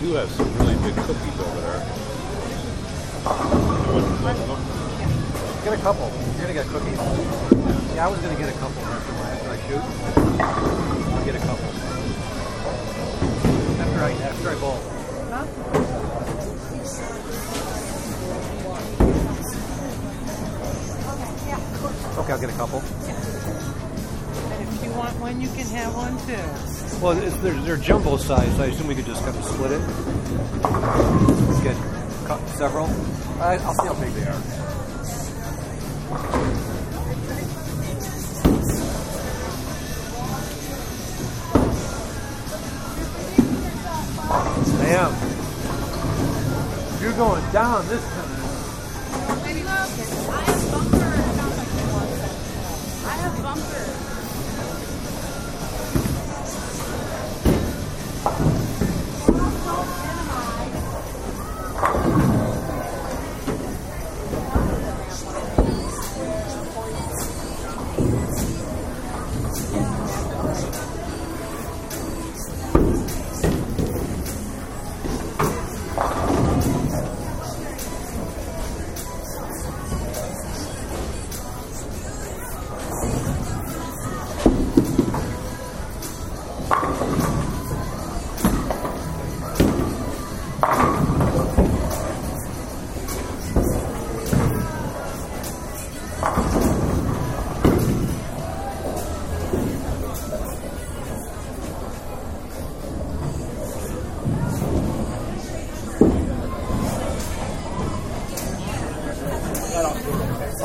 do have they're, jumbo size, so I assume we could just kind of split it. Get cut several. I, I'll see how big they are. I am. You're going down this time. I have bumpers.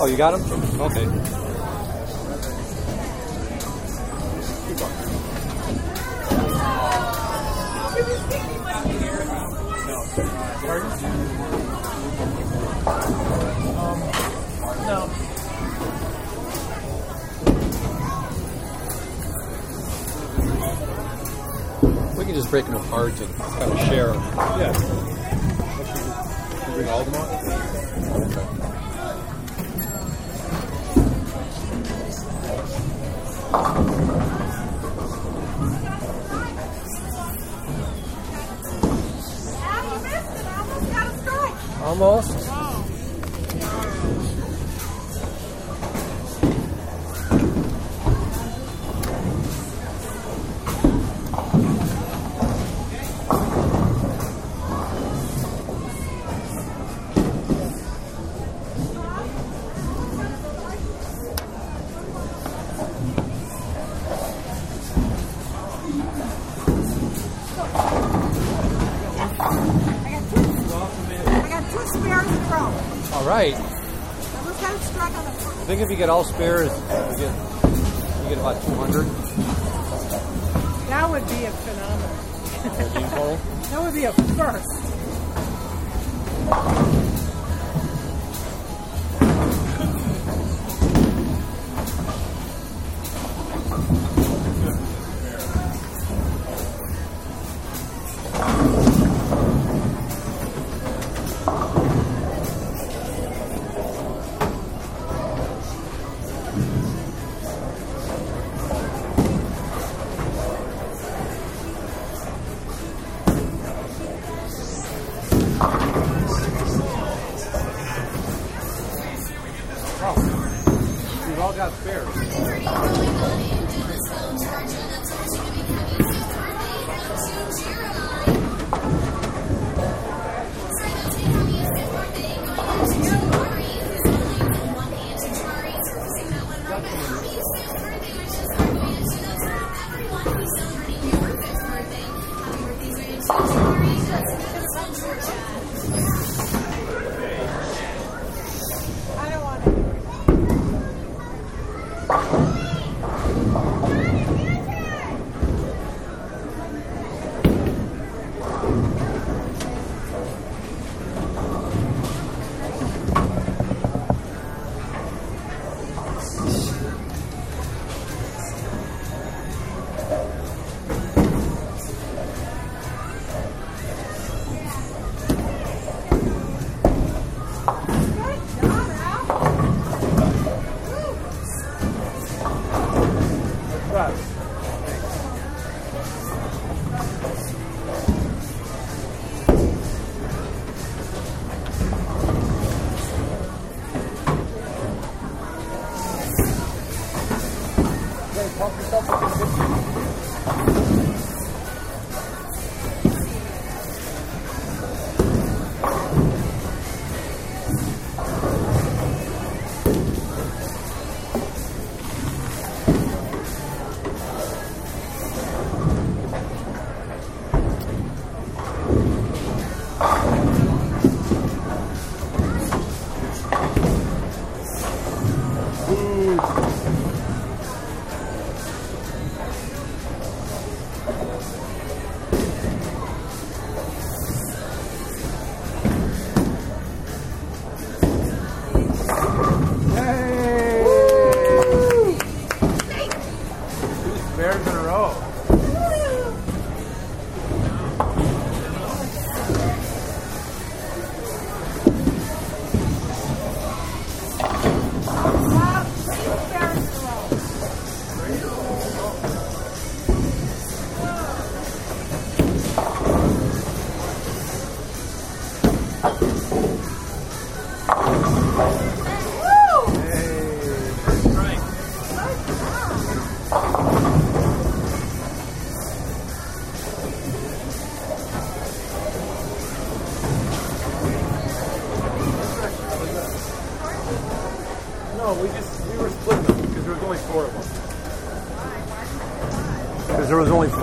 Oh, you got them? Okay. No. We can just break them apart and kind of share them. Yeah. Bring all of them out? Almost. Think if you get all spares, you get you get about 200. That would be a phenomenon. That would be a first.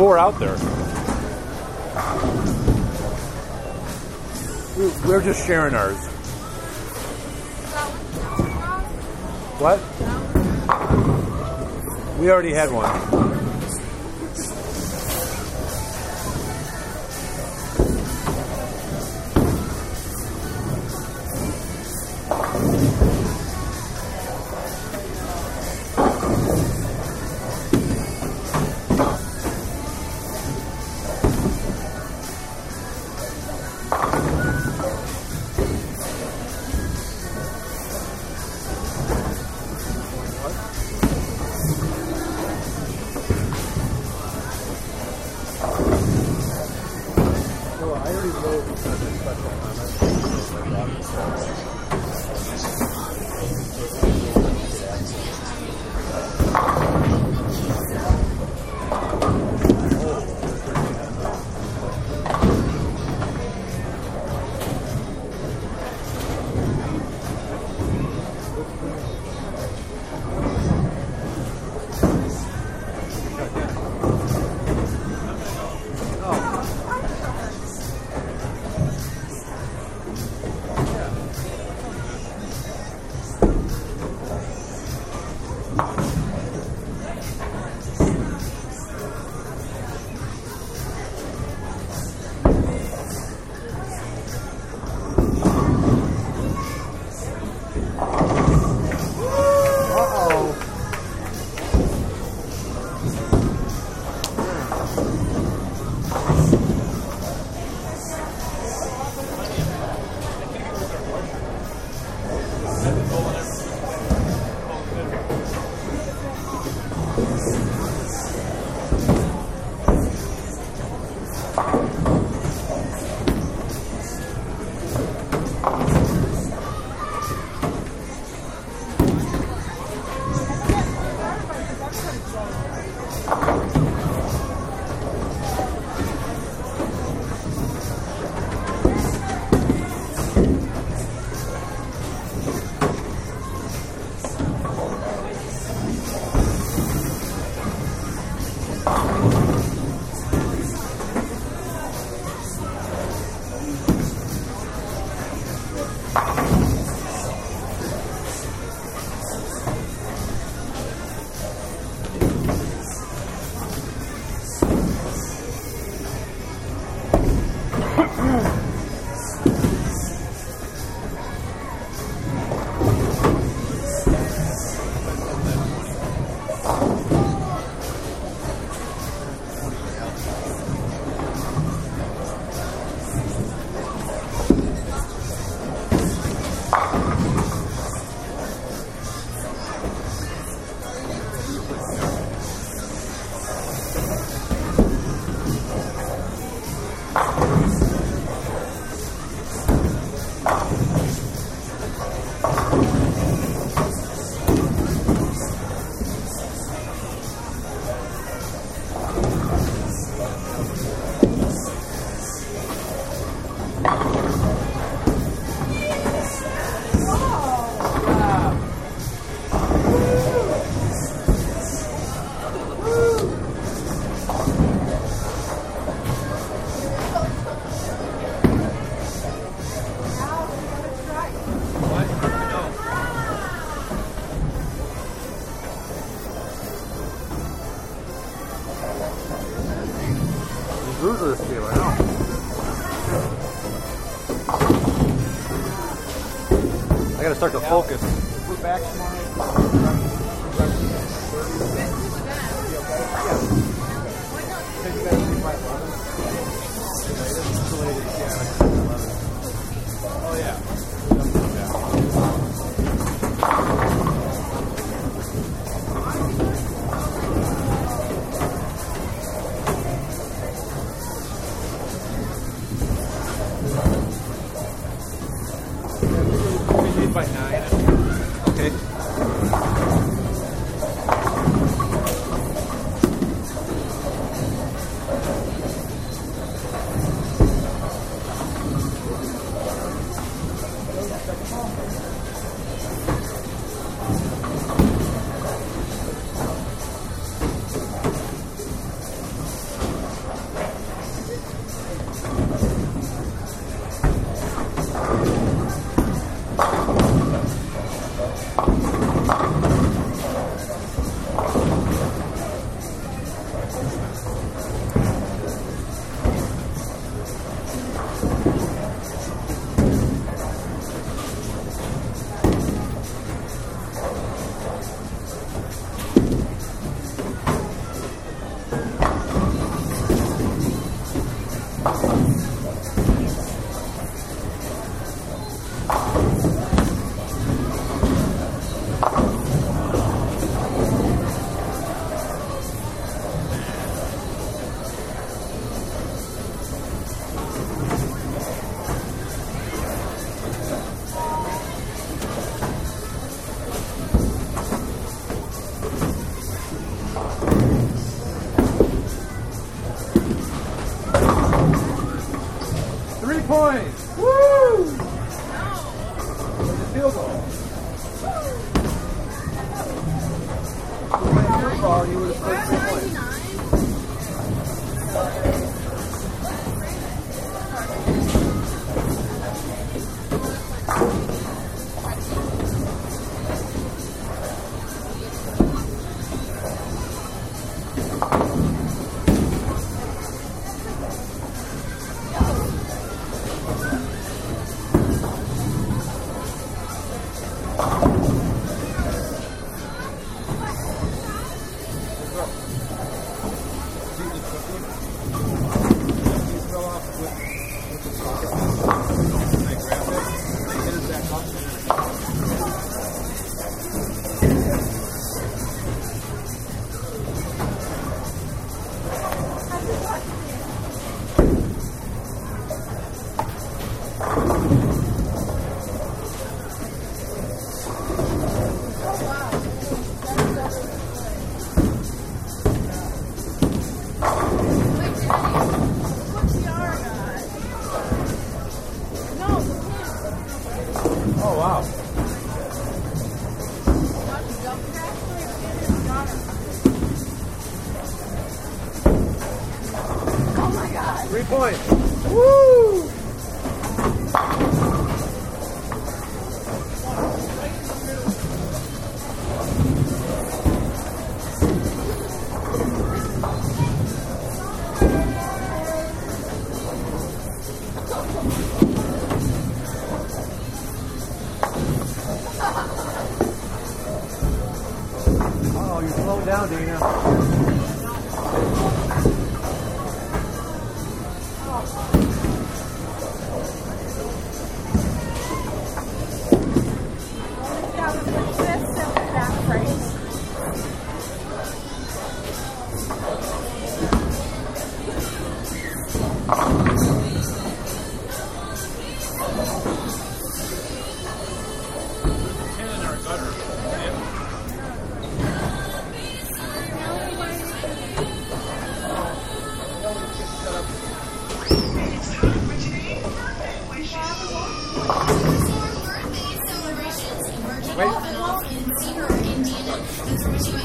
four out there. We're just sharing ours. What? We already had one. Start to focus. Points!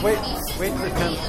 Wait, wait for the 10th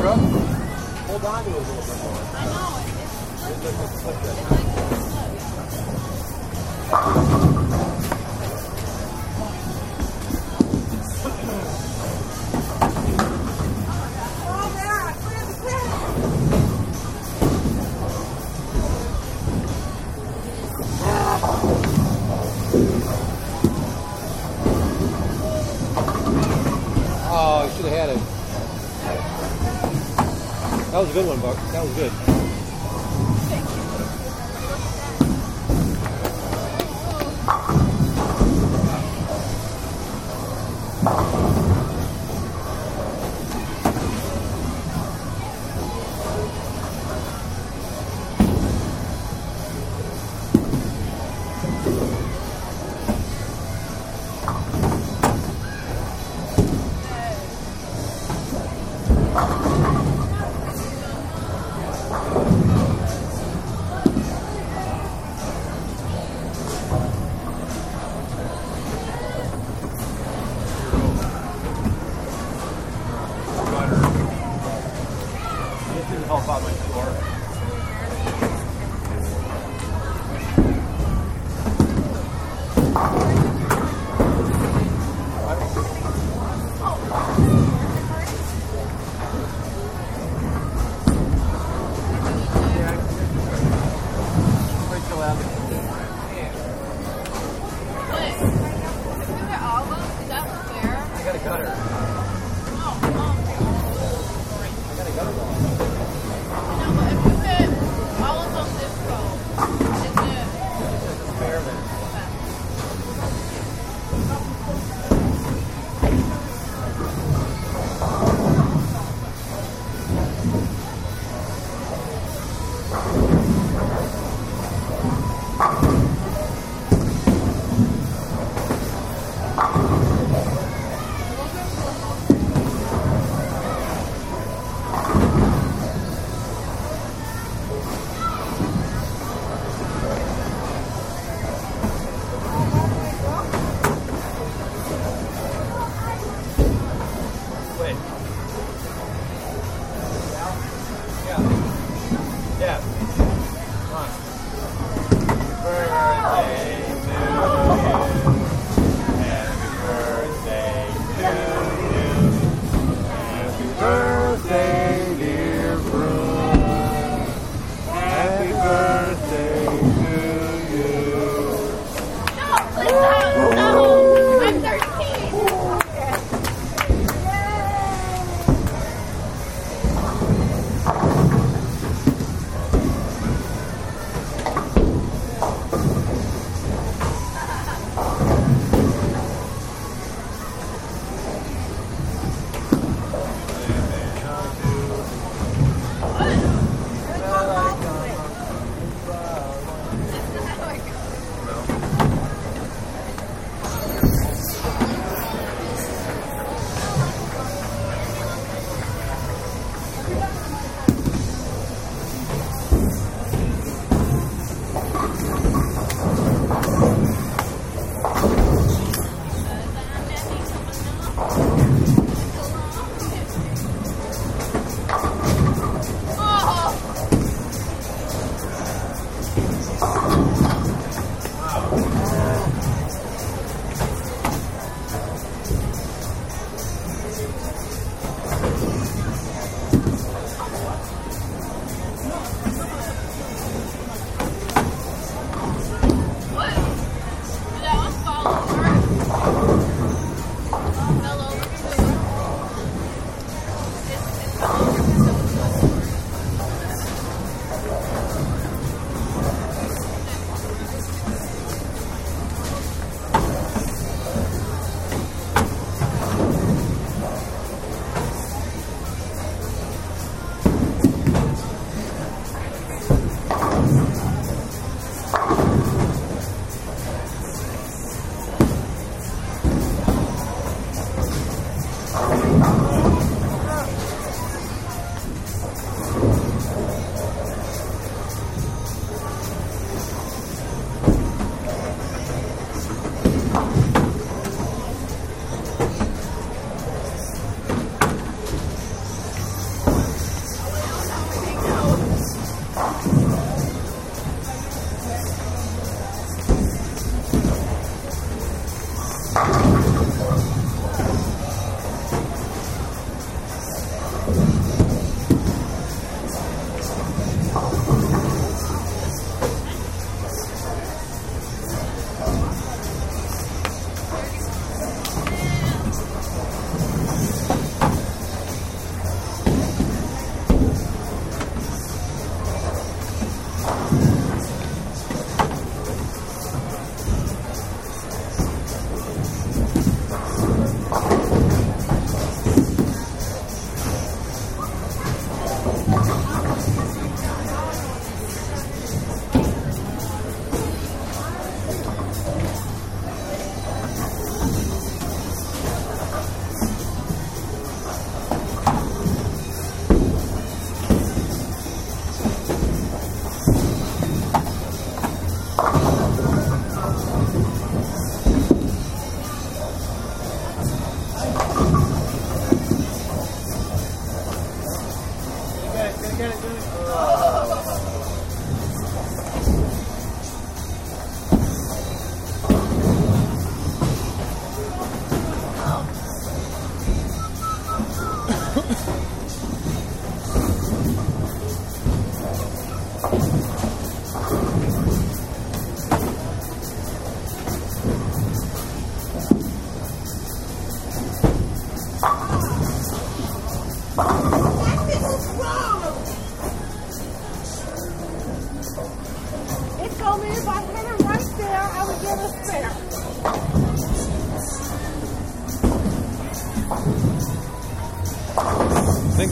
bro. Hold on to it a little bit more. I know. It, it, it, it, it, it, it, it, it, one, Buck. That was good.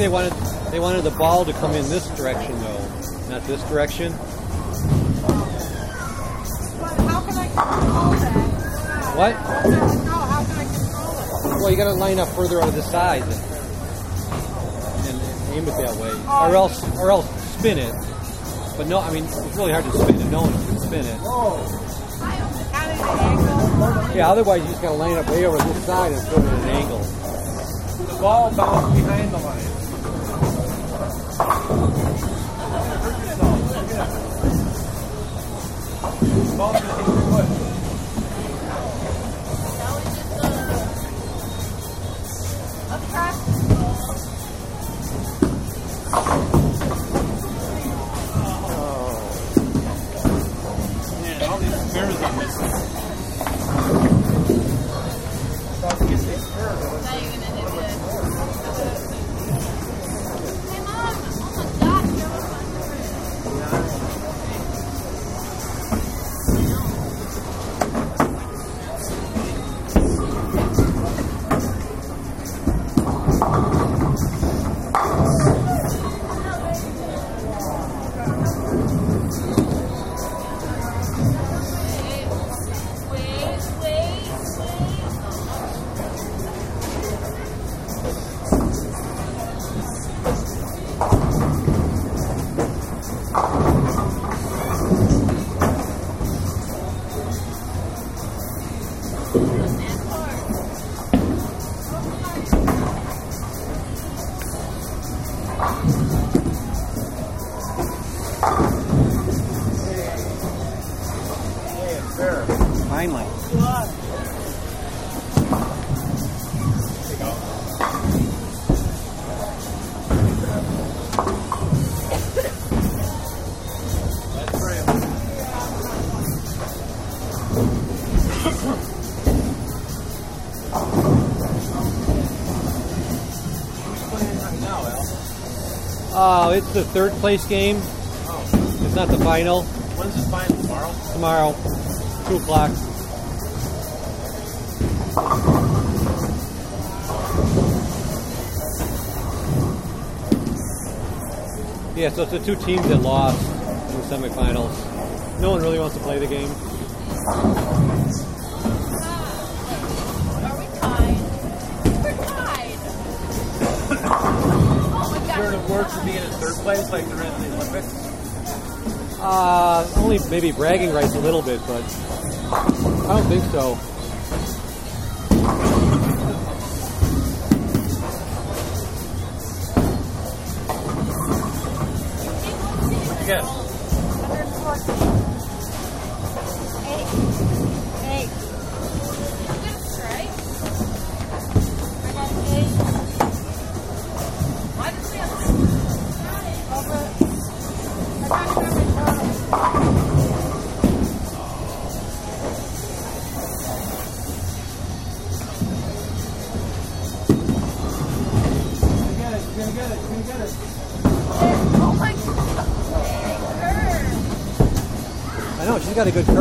They wanted they wanted the ball to come in this direction though, not this direction. But how can I control that? What? No, how can I control it? Well, you got to line up further out of the side and, and aim it that way, or oh. else or else spin it. But no, I mean it's really hard to spin it. No one can spin it. Oh. How did it angle? Yeah, otherwise you just got to line up way over this side and throw it at an angle. The ball bounced behind the line. Ball it's the third place game. Oh, It's not the final. when's the final? Tomorrow? Tomorrow, two o'clock. Yeah, so it's the two teams that lost in the semifinals. No one really wants to play the game. My Is there god. an award for being in third place like there is in the Olympics? Uh, only maybe bragging rights a little bit, but I don't think so. Yes. Got a good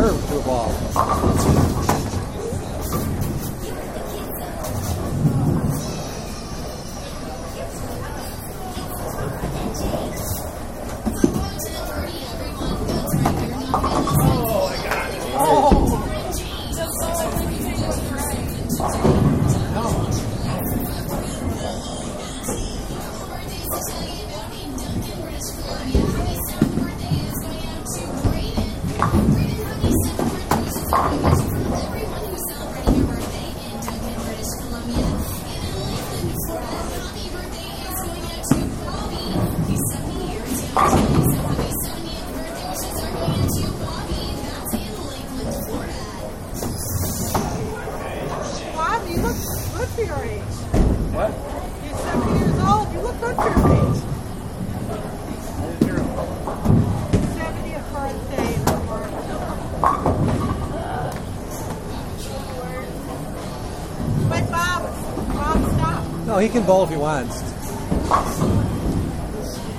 he can bowl if he wants.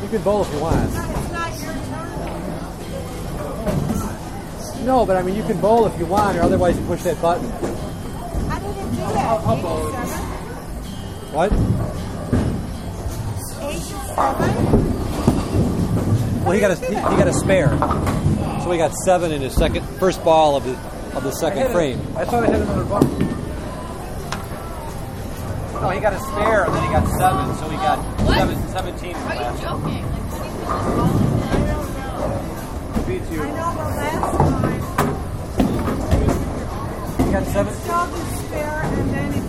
You can bowl if you want. No, but I mean, you can bowl if you want, or otherwise you push that button. I didn't do that. I'll, I'll bowl. What? Well, he got a he, he, got a spare, so he got seven in his second first ball of the of the second frame. I thought I had another ball. He got a spare, and then he got seven, so he got what? 17. Are you joking? Like, what do Beat you. I know, last time. He got seven. He stole the spare, and then he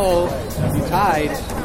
oh, you tied.